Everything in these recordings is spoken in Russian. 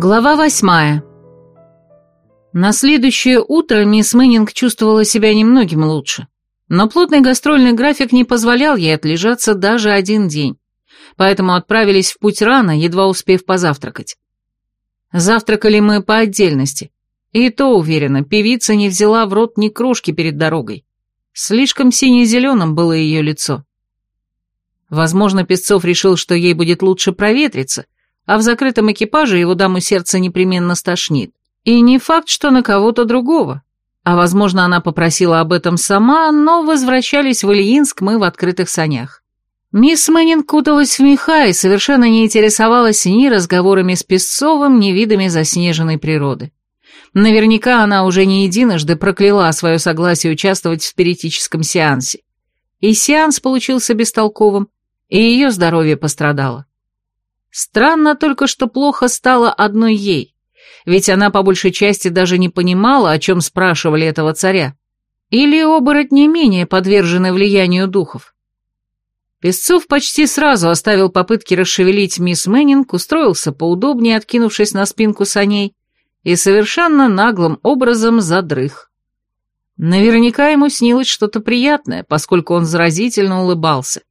Глава восьмая. На следующее утро мисс Мэннинг чувствовала себя немногим лучше, но плотный гастрольный график не позволял ей отлежаться даже один день, поэтому отправились в путь рано, едва успев позавтракать. Завтракали мы по отдельности, и то, уверена, певица не взяла в рот ни крошки перед дорогой. Слишком сине-зеленым было ее лицо. Возможно, Песцов решил, что ей будет лучше проветриться – а в закрытом экипаже его даму сердца непременно стошнит. И не факт, что на кого-то другого. А возможно, она попросила об этом сама, но возвращались в Ильинск мы в открытых санях. Мисс Мэннин куталась в меха и совершенно не интересовалась ни разговорами с Песцовым, ни видами заснеженной природы. Наверняка она уже не единожды прокляла свое согласие участвовать в спиритическом сеансе. И сеанс получился бестолковым, и ее здоровье пострадало. Странно только, что плохо стало одной ей, ведь она по большей части даже не понимала, о чем спрашивали этого царя. Или оборотни менее подвержены влиянию духов. Песцов почти сразу оставил попытки расшевелить мисс Мэннинг, устроился поудобнее, откинувшись на спинку саней, и совершенно наглым образом задрых. Наверняка ему снилось что-то приятное, поскольку он заразительно улыбался.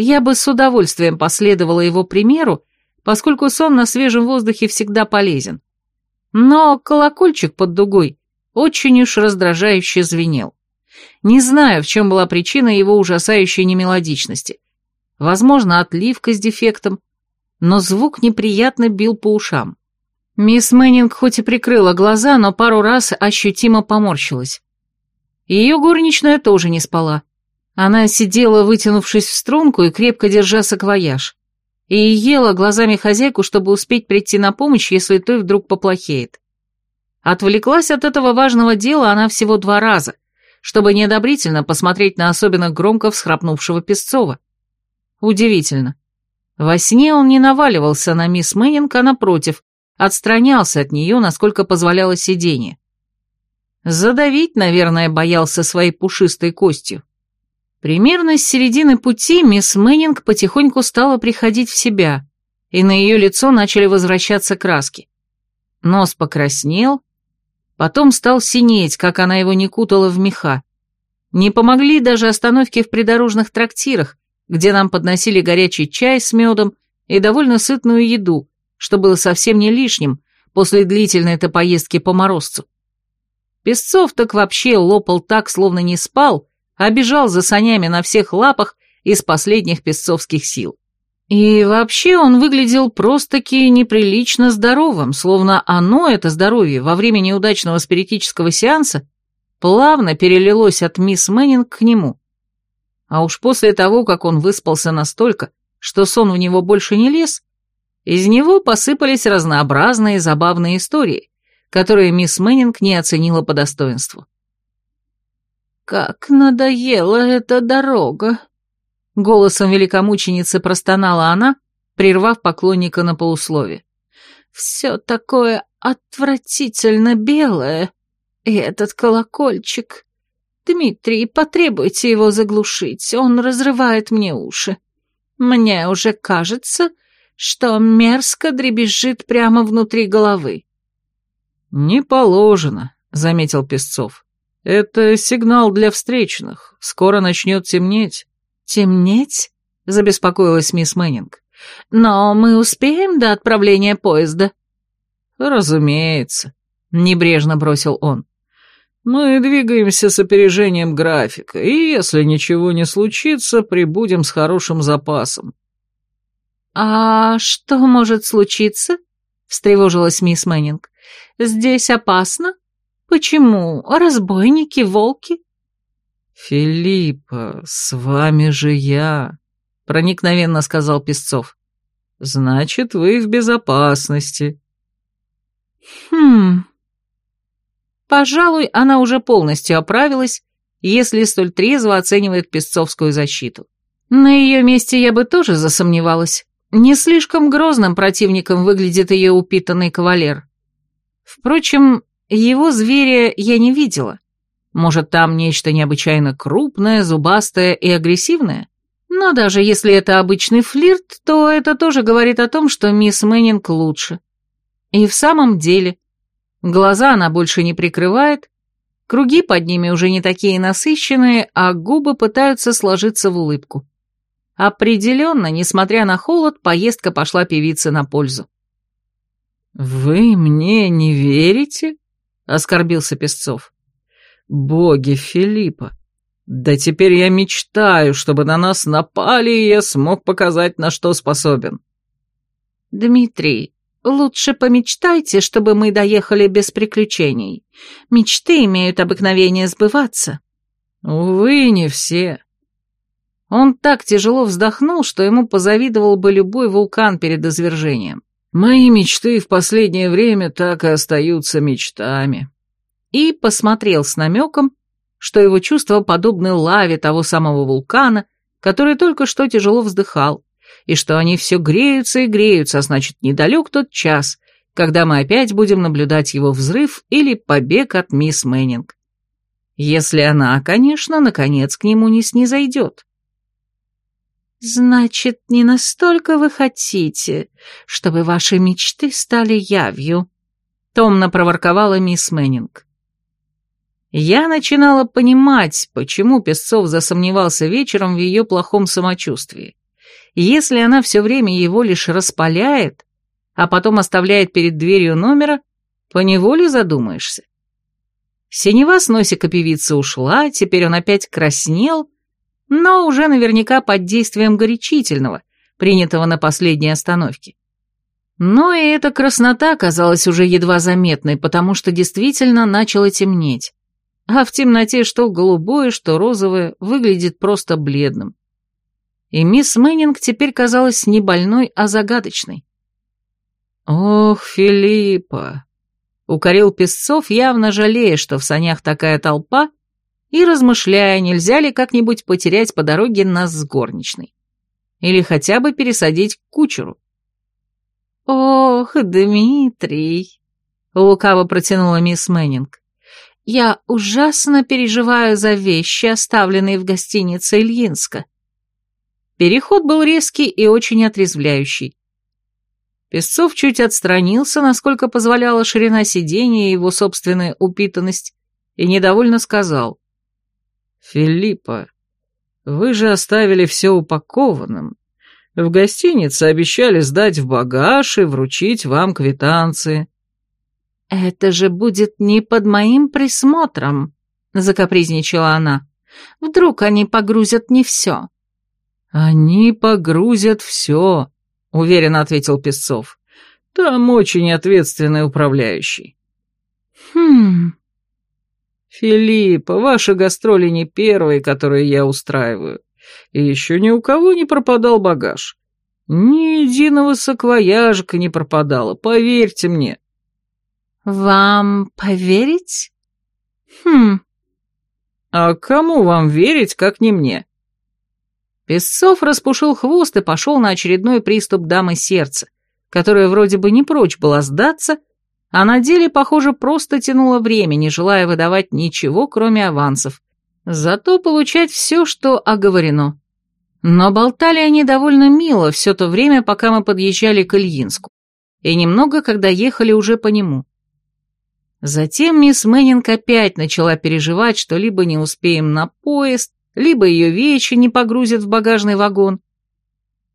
Я бы с удовольствием последовала его примеру, поскольку сон на свежем воздухе всегда полезен. Но колокольчик под дугой очень уж раздражающе звенел. Не знаю, в чем была причина его ужасающей немелодичности. Возможно, отливка с дефектом, но звук неприятно бил по ушам. Мисс Мэннинг хоть и прикрыла глаза, но пару раз ощутимо поморщилась. Ее горничная тоже не спала. Она сидела, вытянувшись в струнку и крепко держа саквояж, и ела глазами хозяйку, чтобы успеть прийти на помощь, если той вдруг поплохеет. Отвлеклась от этого важного дела она всего два раза, чтобы неодобрительно посмотреть на особенно громко всхрапнувшего Песцова. Удивительно. Во сне он не наваливался на мисс Мэннинг, а напротив, отстранялся от нее, насколько позволяло сиденье. Задавить, наверное, боялся своей пушистой костью. Примерно с середины пути мисс Мэннинг потихоньку стала приходить в себя, и на ее лицо начали возвращаться краски. Нос покраснел, потом стал синеть, как она его не кутала в меха. Не помогли даже остановки в придорожных трактирах, где нам подносили горячий чай с медом и довольно сытную еду, что было совсем не лишним после длительной-то поездки по морозцу. Песцов так вообще лопал так, словно не спал, а бежал за санями на всех лапах из последних песцовских сил. И вообще он выглядел просто-таки неприлично здоровым, словно оно, это здоровье, во время неудачного спиритического сеанса, плавно перелилось от мисс Мэннинг к нему. А уж после того, как он выспался настолько, что сон у него больше не лез, из него посыпались разнообразные забавные истории, которые мисс Мэннинг не оценила по достоинству. «Как надоела эта дорога!» Голосом великомученицы простонала она, прервав поклонника на полуслове. «Все такое отвратительно белое. И этот колокольчик. Дмитрий, потребуйте его заглушить, он разрывает мне уши. Мне уже кажется, что мерзко дребезжит прямо внутри головы». «Не положено», — заметил Песцов. «Это сигнал для встречных. Скоро начнет темнеть». «Темнеть?» — забеспокоилась мисс Мэннинг. «Но мы успеем до отправления поезда?» «Разумеется», — небрежно бросил он. «Мы двигаемся с опережением графика, и если ничего не случится, прибудем с хорошим запасом». «А что может случиться?» — встревожилась мисс Мэннинг. «Здесь опасно?» «Почему? Разбойники, волки?» «Филиппа, с вами же я», — проникновенно сказал Песцов. «Значит, вы в безопасности». «Хм...» Пожалуй, она уже полностью оправилась, если столь трезво оценивает песцовскую защиту. На ее месте я бы тоже засомневалась. Не слишком грозным противником выглядит ее упитанный кавалер. Впрочем, его зверя я не видела. Может, там нечто необычайно крупное, зубастое и агрессивное? Но даже если это обычный флирт, то это тоже говорит о том, что мисс Мэннинг лучше. И в самом деле, глаза она больше не прикрывает, круги под ними уже не такие насыщенные, а губы пытаются сложиться в улыбку. Определенно, несмотря на холод, поездка пошла певице на пользу. «Вы мне не верите?» — оскорбился Песцов. «Боги Филиппа! Да теперь я мечтаю, чтобы на нас напали, и я смог показать, на что способен». «Дмитрий, лучше помечтайте, чтобы мы доехали без приключений. Мечты имеют обыкновение сбываться». «Увы, не все». Он так тяжело вздохнул, что ему позавидовал бы любой вулкан перед извержением. Мои мечты в последнее время так и остаются мечтами. И посмотрел с намеком, что его чувства подобны лаве того самого вулкана, который только что тяжело вздыхал, и что они все греются и греются, а значит, недалек тот час, когда мы опять будем наблюдать его взрыв или побег от мисс Мэннинг. Если она, конечно, наконец к нему не снизойдет. «Значит, не настолько вы хотите, чтобы ваши мечты стали явью», — томно проворковала мисс Мэннинг. Я начинала понимать, почему Песцов засомневался вечером в ее плохом самочувствии. Если она все время его лишь распаляет, а потом оставляет перед дверью номера, поневоле задумаешься. Синева с носика певицы ушла, теперь он опять краснел, но уже наверняка под действием горячительного, принятого на последней остановке. Но и эта краснота казалась уже едва заметной, потому что действительно начало темнеть. А в темноте что голубое, что розовое выглядит просто бледным. И мисс Мэннинг теперь казалась не больной, а загадочной. «Ох, Филиппа!» — укорил Песцов, явно жалея, что в санях такая толпа, и размышляя, нельзя ли как-нибудь потерять по дороге нас с горничной. Или хотя бы пересадить к кучеру. «Ох, Дмитрий!» — лукаво протянула мисс Мэннинг. «Я ужасно переживаю за вещи, оставленные в гостинице Ильинска». Переход был резкий и очень отрезвляющий. Песцов чуть отстранился, насколько позволяла ширина сиденья и его собственная упитанность, и недовольно сказал. «Филиппа, вы же оставили все упакованным. В гостинице обещали сдать в багаж и вручить вам квитанции». «Это же будет не под моим присмотром», — закапризничала она. «Вдруг они погрузят не все». «Они погрузят все», — уверенно ответил Песцов. «Там очень ответственный управляющий». «Хм...» «Филиппа, ваши гастроли не первые, которые я устраиваю. И еще ни у кого не пропадал багаж. Ни единого саквояжика не пропадало, поверьте мне». «Вам поверить? Хм...» «А кому вам верить, как не мне?» Песцов распушил хвост и пошел на очередной приступ дамы сердца, которая вроде бы не прочь была сдаться, а на деле, похоже, просто тянула время, не желая выдавать ничего, кроме авансов. Зато получать все, что оговорено. Но болтали они довольно мило все то время, пока мы подъезжали к Ильинску, и немного, когда ехали уже по нему. Затем мисс Мэннинг опять начала переживать, что либо не успеем на поезд, либо ее вещи не погрузят в багажный вагон.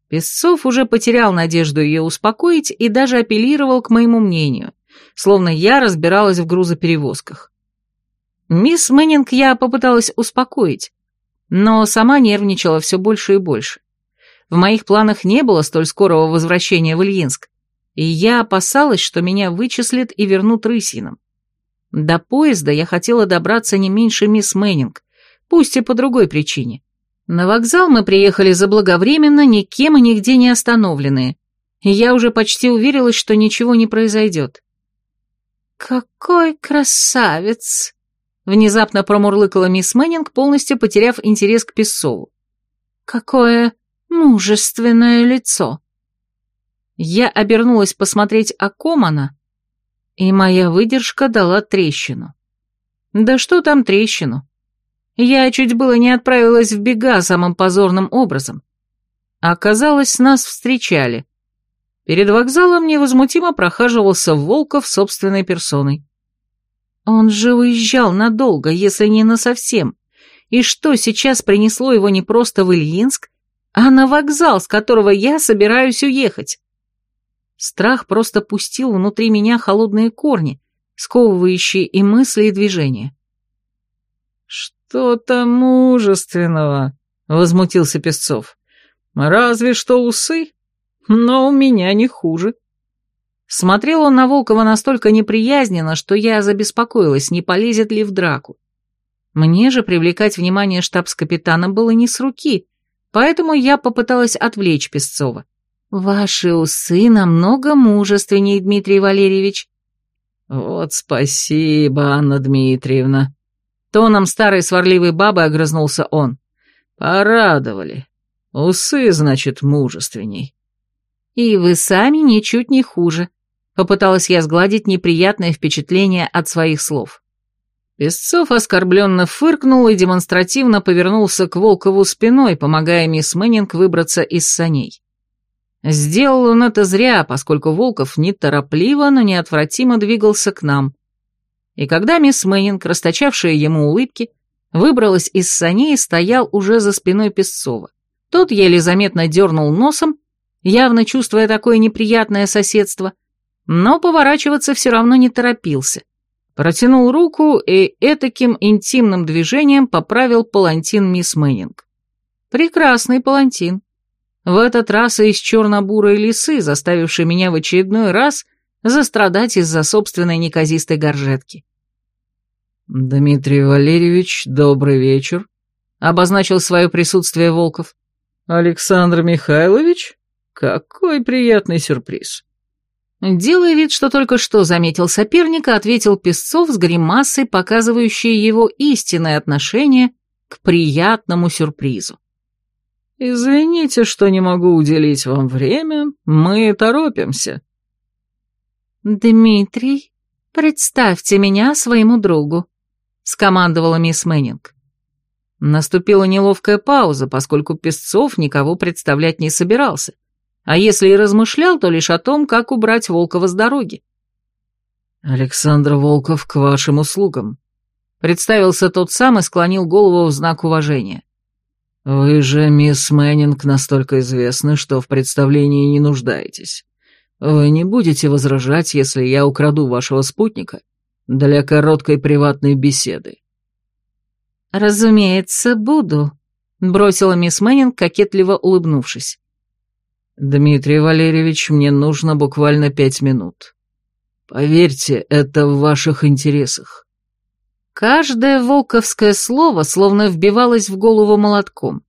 Песцов уже потерял надежду ее успокоить и даже апеллировал к моему мнению – словно я разбиралась в грузоперевозках. Мисс Мэннинг я попыталась успокоить, но сама нервничала все больше и больше. В моих планах не было столь скорого возвращения в Ильинск, и я опасалась, что меня вычислят и вернут Рысиным. До поезда я хотела добраться не меньше мисс Мэннинг, пусть и по другой причине. На вокзал мы приехали заблаговременно, никем и нигде не остановленные, и я уже почти уверилась, что ничего не произойдет. «Какой красавец!» — внезапно промурлыкала мисс Мэннинг, полностью потеряв интерес к Песцову. «Какое мужественное лицо!» Я обернулась посмотреть, о ком она, и моя выдержка дала трещину. Да что там трещину? Я чуть было не отправилась в бега самым позорным образом. Оказалось, нас встречали. Перед вокзалом невозмутимо прохаживался Волков собственной персоной. Он же уезжал надолго, если не на совсем. И что сейчас принесло его не просто в Ильинск, а на вокзал, с которого я собираюсь уехать? Страх просто пустил внутри меня холодные корни, сковывающие и мысли, и движения. «Что-то мужественного», — возмутился Песцов. «Разве что усы, но у меня не хуже». Смотрел он на Волкова настолько неприязненно, что я забеспокоилась, не полезет ли в драку. Мне же привлекать внимание штабс-капитана было не с руки, поэтому я попыталась отвлечь Песцова. «Ваши усы намного мужественнее, Дмитрий Валерьевич». «Вот спасибо, Анна Дмитриевна», Тоном старой сварливой бабы огрызнулся он. «Порадовали. Усы, значит, мужественней». «И вы сами ничуть не хуже», — попыталась я сгладить неприятное впечатление от своих слов. Песцов оскорбленно фыркнул и демонстративно повернулся к Волкову спиной, помогая мисс Мэннинг выбраться из саней. Сделал он это зря, поскольку Волков неторопливо, но неотвратимо двигался к нам, и когда мисс Мэннинг, расточавшая ему улыбки, выбралась из саней и стоял уже за спиной Песцова. Тот еле заметно дернул носом, явно чувствуя такое неприятное соседство, но поворачиваться все равно не торопился. Протянул руку и этаким интимным движением поправил палантин мисс Мэннинг. Прекрасный палантин. В этот раз из черно-бурой лисы, заставившей меня в очередной раз застрадать из-за собственной неказистой горжетки. «Дмитрий Валерьевич, добрый вечер», — обозначил свое присутствие Волков. «Александр Михайлович? Какой приятный сюрприз». Делая вид, что только что заметил соперника, ответил Песцов с гримасой, показывающей его истинное отношение к приятному сюрпризу. «Извините, что не могу уделить вам время, мы торопимся», «Дмитрий, представьте меня своему другу», — скомандовала мисс Мэннинг. Наступила неловкая пауза, поскольку Песцов никого представлять не собирался, а если и размышлял, то лишь о том, как убрать Волкова с дороги. «Александр Волков к вашим услугам», — представился тот сам и склонил голову в знак уважения. «Вы же, мисс Мэннинг, настолько известны, что в представлении не нуждаетесь. Вы не будете возражать, если я украду вашего спутника для короткой приватной беседы?» «Разумеется, буду», — бросила мисс Мэннинг, кокетливо улыбнувшись. «Дмитрий Валерьевич, мне нужно буквально пять минут. Поверьте, это в ваших интересах». Каждое волковское слово словно вбивалось в голову молотком.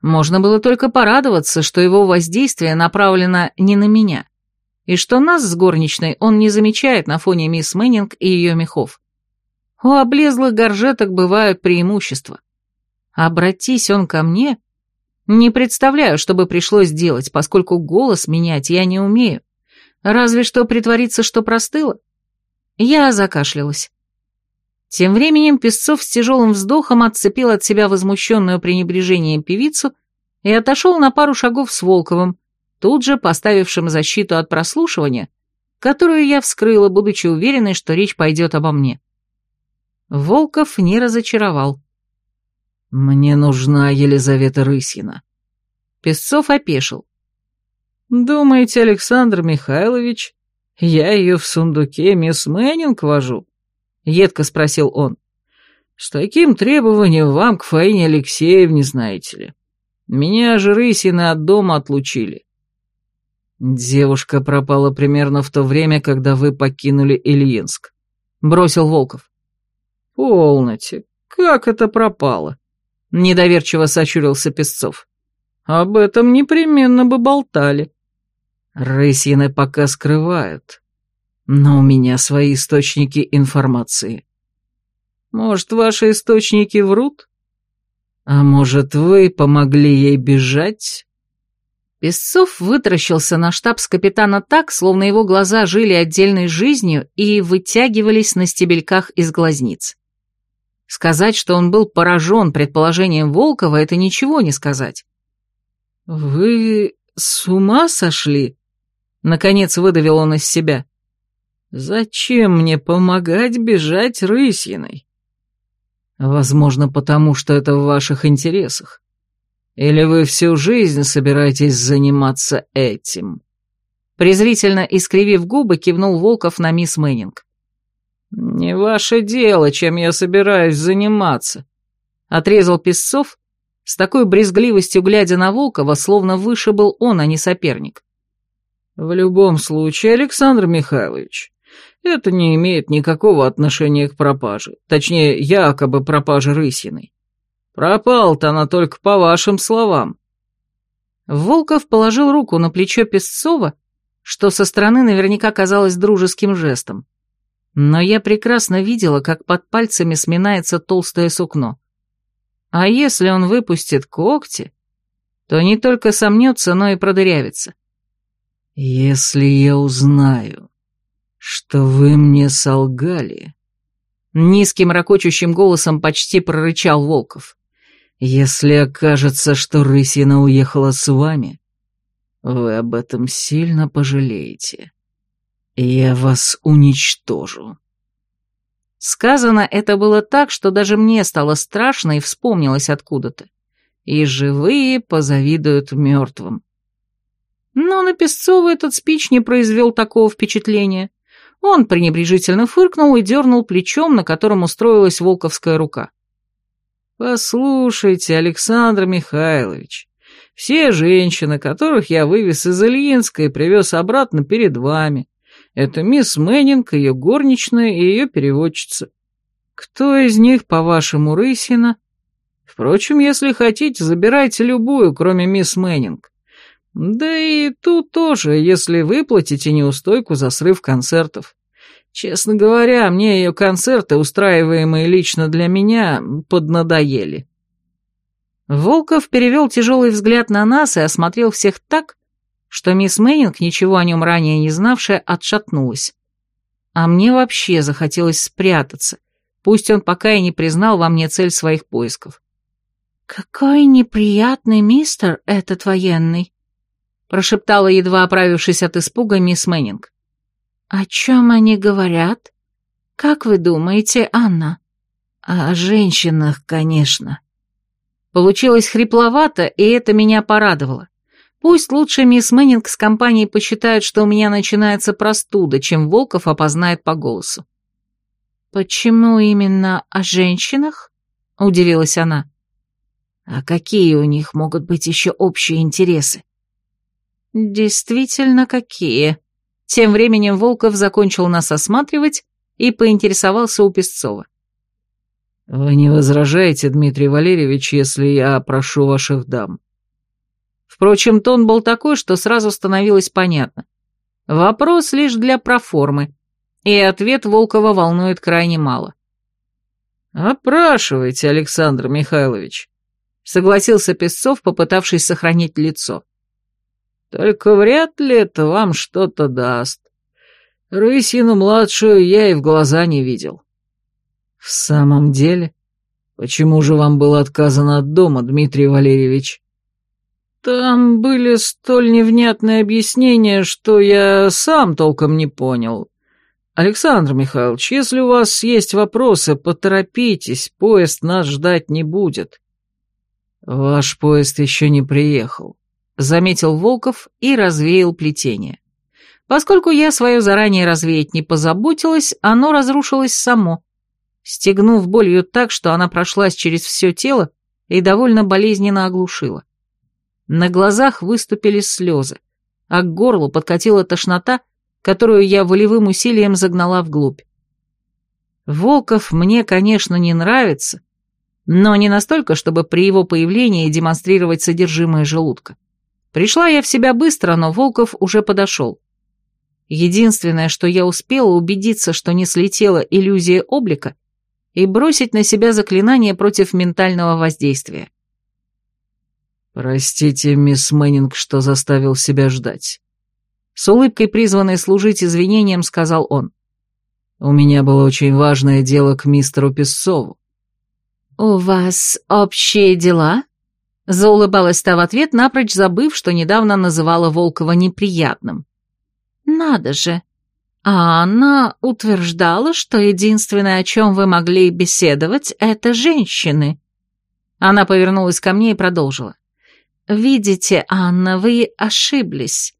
Можно было только порадоваться, что его воздействие направлено не на меня и что нас с горничной он не замечает на фоне мисс Мэннинг и ее мехов. У облезлых горжеток бывают преимущества. Обратись он ко мне, не представляю, что бы пришлось делать, поскольку голос менять я не умею. Разве что притвориться, что простыло. Я закашлялась. Тем временем Песцов с тяжелым вздохом отцепил от себя возмущенную пренебрежением певицу и отошел на пару шагов с Волковым, тут же поставившим защиту от прослушивания, которую я вскрыла, будучи уверенной, что речь пойдет обо мне. Волков не разочаровал. «Мне нужна Елизавета Рысина». Песцов опешил. «Думаете, Александр Михайлович, я ее в сундуке мисс Мэннинг вожу?» — едко спросил он. «С таким требованием вам к Фаине Алексеевне, знаете ли. Меня же Рысины от дома отлучили. «Девушка пропала примерно в то время, когда вы покинули Ильинск», — бросил Волков. «Полноте, как это пропало?» — недоверчиво сочурился Песцов. «Об этом непременно бы болтали». «Рысины пока скрывают, но у меня свои источники информации». «Может, ваши источники врут?» «А может, вы помогли ей бежать?» Песцов вытаращился на штабс-капитана так, словно его глаза жили отдельной жизнью и вытягивались на стебельках из глазниц. Сказать, что он был поражен предположением Волкова, это ничего не сказать. «Вы с ума сошли?» Наконец выдавил он из себя. «Зачем мне помогать бежать рысиной?» «Возможно, потому что это в ваших интересах. Или вы всю жизнь собираетесь заниматься этим?» Презрительно искривив губы, кивнул Волков на мисс Мэннинг. «Не ваше дело, чем я собираюсь заниматься», — отрезал Песцов, с такой брезгливостью глядя на Волкова, словно выше был он, а не соперник. «В любом случае, Александр Михайлович, это не имеет никакого отношения к пропаже, точнее, якобы пропаже Рысиной. Пропал-то она только по вашим словам». Волков положил руку на плечо Песцова, что со стороны наверняка казалось дружеским жестом. Но я прекрасно видела, как под пальцами сминается толстое сукно. А если он выпустит когти, то не только сомнется, но и продырявится. «Если я узнаю, что вы мне солгали...» Низким ракочущим голосом почти прорычал Волков. «Если окажется, что Рысина уехала с вами, вы об этом сильно пожалеете. Я вас уничтожу». Сказано это было так, что даже мне стало страшно и вспомнилось откуда-то. И живые позавидуют мертвым. Но на Песцова этот спич не произвел такого впечатления. Он пренебрежительно фыркнул и дернул плечом, на котором устроилась волковская рука. «Послушайте, Александр Михайлович, все женщины, которых я вывез из Ильинска и привез обратно перед вами, это мисс Мэннинг, ее горничная и ее переводчица. Кто из них, по-вашему, Рысина? Впрочем, если хотите, забирайте любую, кроме мисс Мэннинг. Да и тут тоже, если выплатите неустойку за срыв концертов. Честно говоря, мне ее концерты, устраиваемые лично для меня, поднадоели. Волков перевел тяжелый взгляд на нас и осмотрел всех так, что мисс Мэннинг, ничего о нем ранее не знавшая, отшатнулась. А мне вообще захотелось спрятаться, пусть он пока и не признал во мне цель своих поисков. «Какой неприятный мистер этот военный», — прошептала, едва оправившись от испуга, мисс Мэннинг. «О чем они говорят? Как вы думаете, Анна?» «О женщинах, конечно», Получилось хрипловато, и это меня порадовало. Пусть лучше мисс Мэннинг с компанией посчитают, что у меня начинается простуда, чем Волков опознает по голосу. «Почему именно о женщинах?» — удивилась она. «А какие у них могут быть еще общие интересы?» «Действительно, какие?» Тем временем Волков закончил нас осматривать и поинтересовался у Песцова. «Вы не возражаете, Дмитрий Валерьевич, если я прошу ваших дам?» Впрочем, тон был такой, что сразу становилось понятно. Вопрос лишь для проформы, и ответ Волкова волнует крайне мало. «Опрашивайте, Александр Михайлович», — согласился Песцов, попытавшись сохранить лицо. «Только вряд ли это вам что-то даст. Рысину-младшую я и в глаза не видел». «В самом деле? Почему же вам было отказано от дома, Дмитрий Валерьевич?» «Там были столь невнятные объяснения, что я сам толком не понял. Александр Михайлович, если у вас есть вопросы, поторопитесь, поезд нас ждать не будет». «Ваш поезд еще не приехал», — заметил Волков и развеял плетение. Поскольку я свое заранее развеять не позаботилась, оно разрушилось само, стегнув болью так, что она прошлась через все тело и довольно болезненно оглушила. На глазах выступили слезы, а к горлу подкатила тошнота, которую я волевым усилием загнала вглубь. Волков мне, конечно, не нравится, но не настолько, чтобы при его появлении демонстрировать содержимое желудка. Пришла я в себя быстро, но Волков уже подошел. Единственное, что я успела убедиться, что не слетела иллюзия облика, и бросить на себя заклинание против ментального воздействия. «Простите, мисс Мэннинг, что заставил себя ждать». С улыбкой, призванной служить извинением, сказал он. «У меня было очень важное дело к мистеру Песцову». «У вас общие дела?» Заулыбалась та в ответ, напрочь забыв, что недавно называла Волкова неприятным. Надо же. А Анна утверждала, что единственное, о чем вы могли беседовать, это женщины. Она повернулась ко мне и продолжила. «Видите, Анна, вы ошиблись.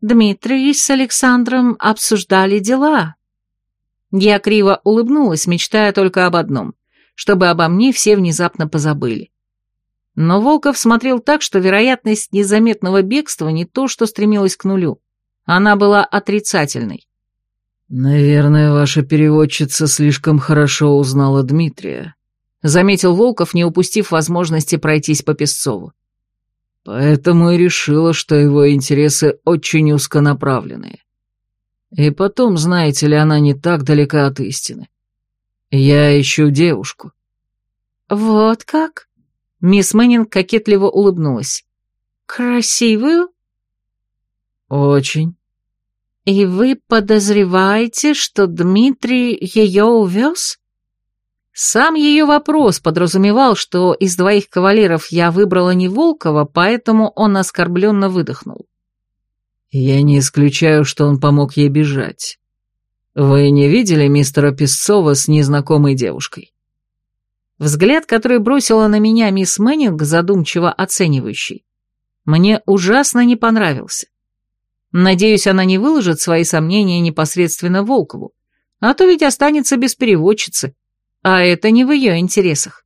Дмитрий с Александром обсуждали дела». Я криво улыбнулась, мечтая только об одном, чтобы обо мне все внезапно позабыли. Но Волков смотрел так, что вероятность незаметного бегства не то, что стремилась к нулю. Она была отрицательной. «Наверное, ваша переводчица слишком хорошо узнала Дмитрия», заметил Волков, не упустив возможности пройтись по Песцову. Поэтому и решила, что его интересы очень узконаправленные. И потом, знаете ли, она не так далека от истины. Я ищу девушку. Вот как? Мисс Мэннинг кокетливо улыбнулась. Красивую? Очень. И вы подозреваете, что Дмитрий ее увез? Сам ее вопрос подразумевал, что из двоих кавалеров я выбрала не Волкова, поэтому он оскорбленно выдохнул. «Я не исключаю, что он помог ей бежать. Вы не видели мистера Песцова с незнакомой девушкой?» Взгляд, который бросила на меня мисс Мэннинг, задумчиво оценивающий, мне ужасно не понравился. Надеюсь, она не выложит свои сомнения непосредственно Волкову, а то ведь останется без переводчицы, а это не в ее интересах.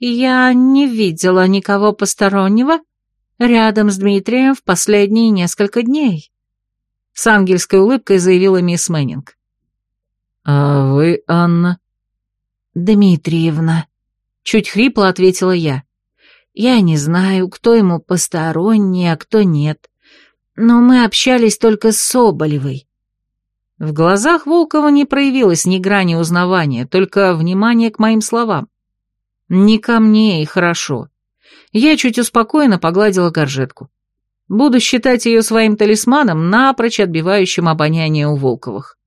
Я не видела никого постороннего рядом с Дмитрием в последние несколько дней. С ангельской улыбкой заявила мисс Мэннинг. «А вы, Анна?» «Дмитриевна», — чуть хрипло ответила я. «Я не знаю, кто ему посторонний, а кто нет. Но мы общались только с Соболевой. В глазах Волкова не проявилось ни грани узнавания, только внимание к моим словам. Не ко мне и хорошо. Я чуть успокоенно погладила горжетку. Буду считать ее своим талисманом, напрочь отбивающим обоняние у Волковых.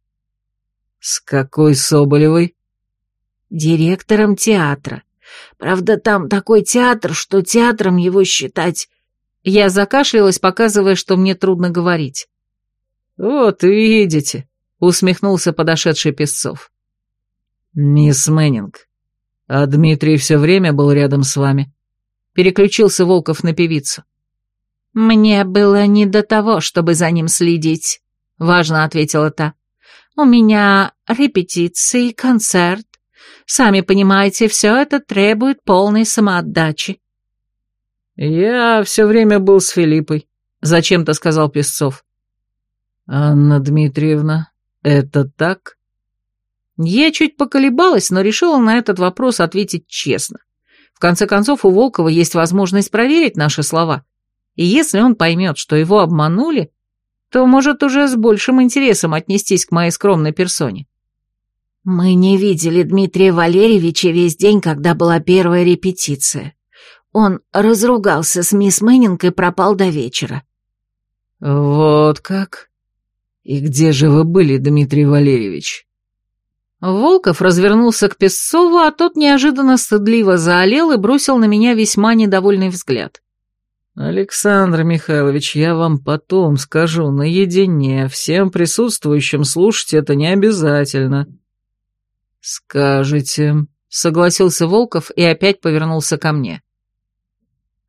«С какой Соболевой?» «Директором театра. Правда, там такой театр, что театром его считать...» Я закашлялась, показывая, что мне трудно говорить. «Вот видите», усмехнулся подошедший Песцов. «Мисс Мэннинг, а Дмитрий все время был рядом с вами?» Переключился Волков на певицу. «Мне было не до того, чтобы за ним следить», — важно ответила та. «У меня репетиции, концерт. Сами понимаете, все это требует полной самоотдачи». «Я все время был с Филиппой», — зачем-то сказал Песцов. «Анна Дмитриевна, «Это так?» Я чуть поколебалась, но решила на этот вопрос ответить честно. В конце концов, у Волкова есть возможность проверить наши слова. И если он поймет, что его обманули, то может уже с большим интересом отнестись к моей скромной персоне. Мы не видели Дмитрия Валерьевича весь день, когда была первая репетиция. Он разругался с мисс Мэннинг и пропал до вечера. «Вот как?» «И где же вы были, Дмитрий Валерьевич?» Волков развернулся к Песцову, а тот неожиданно стыдливо заолел и бросил на меня весьма недовольный взгляд. «Александр Михайлович, я вам потом скажу, наедине, всем присутствующим слушать это не обязательно». «Скажете», — согласился Волков и опять повернулся ко мне.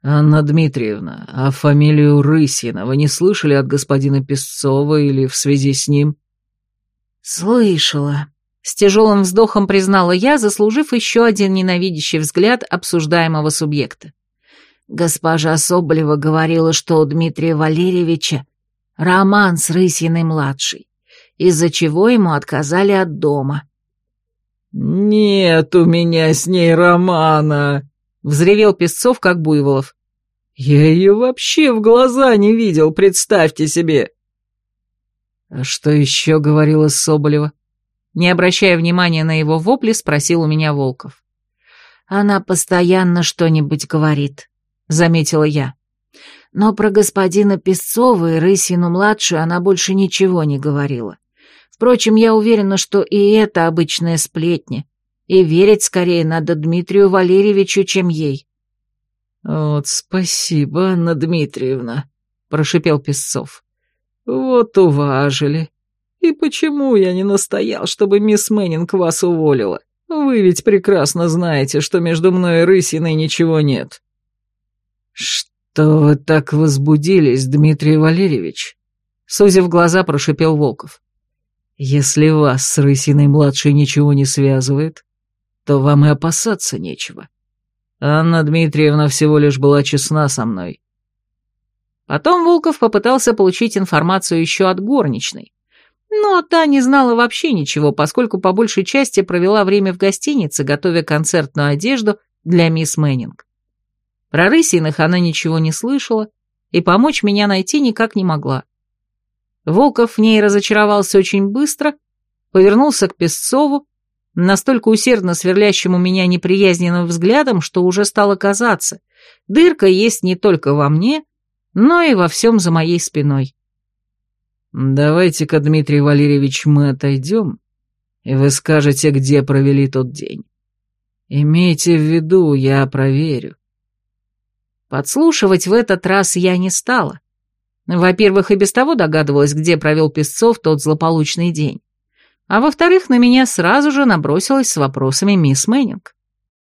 «Анна Дмитриевна, а фамилию Рысина вы не слышали от господина Песцова или в связи с ним?» «Слышала», — с тяжелым вздохом признала я, заслужив еще один ненавидящий взгляд обсуждаемого субъекта. Госпожа Соболева говорила, что у Дмитрия Валерьевича роман с Рысиной-младшей, из-за чего ему отказали от дома. «Нет у меня с ней романа», — взревел Песцов, как Буйволов. «Я ее вообще в глаза не видел, представьте себе!» «А что еще говорила Соболева?» Не обращая внимания на его вопли, спросил у меня Волков. «Она постоянно что-нибудь говорит», — заметила я. Но про господина Песцова и Рысину-младшую она больше ничего не говорила. Впрочем, я уверена, что и это обычная сплетня, и верить скорее надо Дмитрию Валерьевичу, чем ей. «Вот спасибо, Анна Дмитриевна», — прошипел Песцов. Вот уважили. И почему я не настоял, чтобы мисс Мэннинг вас уволила? Вы ведь прекрасно знаете, что между мной и Рысиной ничего нет. Что вы так возбудились, Дмитрий Валерьевич? Сузив глаза, прошипел Волков. Если вас с Рысиной-младшей ничего не связывает, то вам и опасаться нечего. Анна Дмитриевна всего лишь была честна со мной. Потом Волков попытался получить информацию еще от горничной. Но та не знала вообще ничего, поскольку по большей части провела время в гостинице, готовя концертную одежду для мисс Мэннинг. Про Рысиных она ничего не слышала и помочь меня найти никак не могла. Волков в ней разочаровался очень быстро, повернулся к Песцову, настолько усердно сверлящему меня неприязненным взглядом, что уже стало казаться, дырка есть не только во мне, но и во всем за моей спиной. «Давайте-ка, Дмитрий Валерьевич, мы отойдем, и вы скажете, где провели тот день. Имейте в виду, я проверю». Подслушивать в этот раз я не стала. Во-первых, и без того догадывалась, где провел Песцов тот злополучный день. А во-вторых, на меня сразу же набросилась с вопросами мисс Мэннинг.